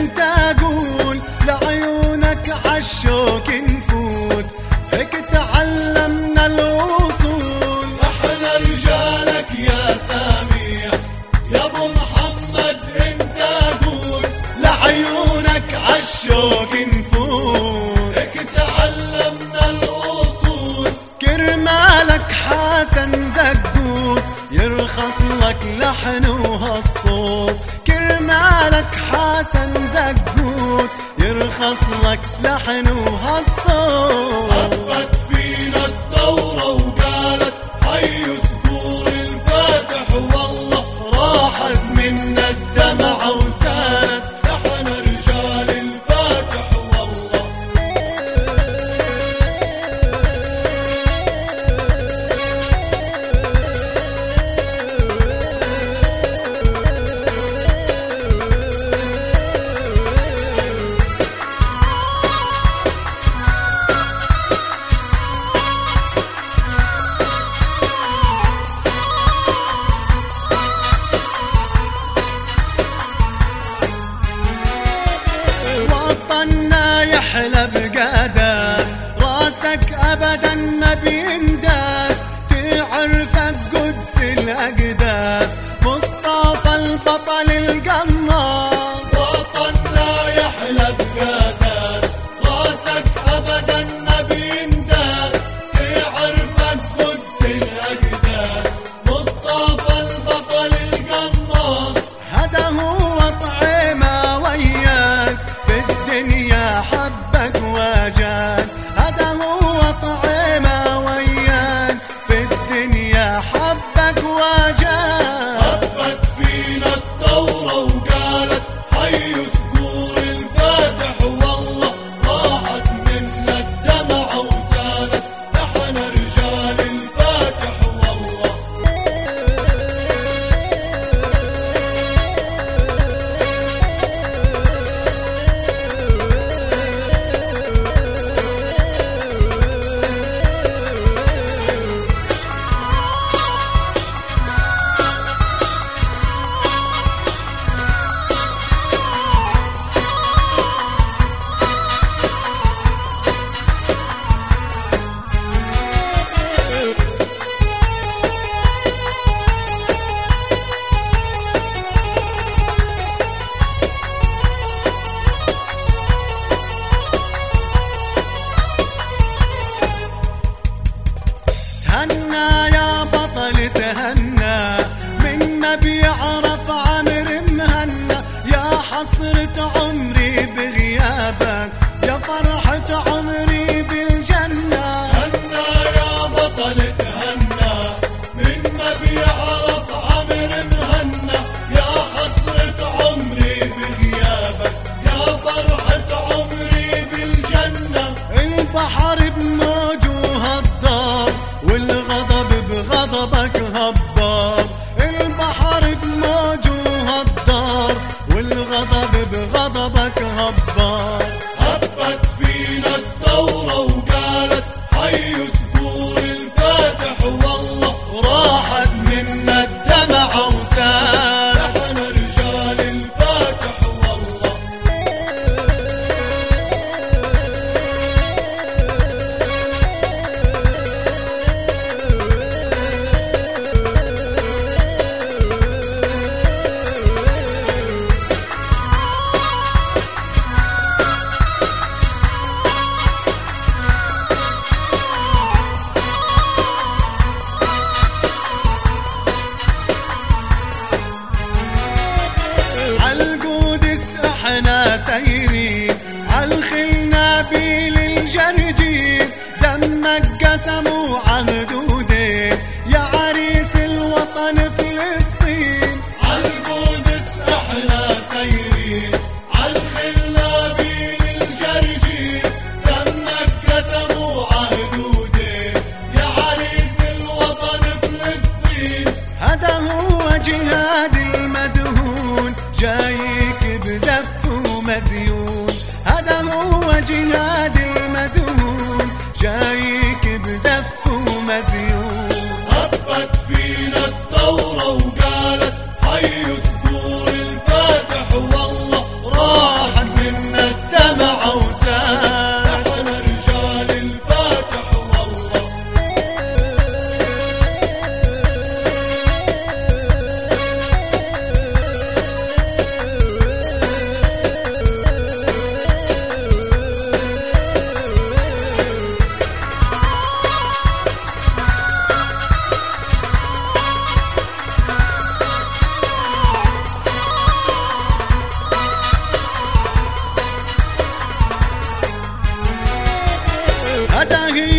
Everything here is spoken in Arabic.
أنت أقول لعيونك عالشوق خصلك لحن وهالصوت يحلى بقداس راسك ابدا ما بينداس جهاد المذهول جايك بزف ومزيد. Satan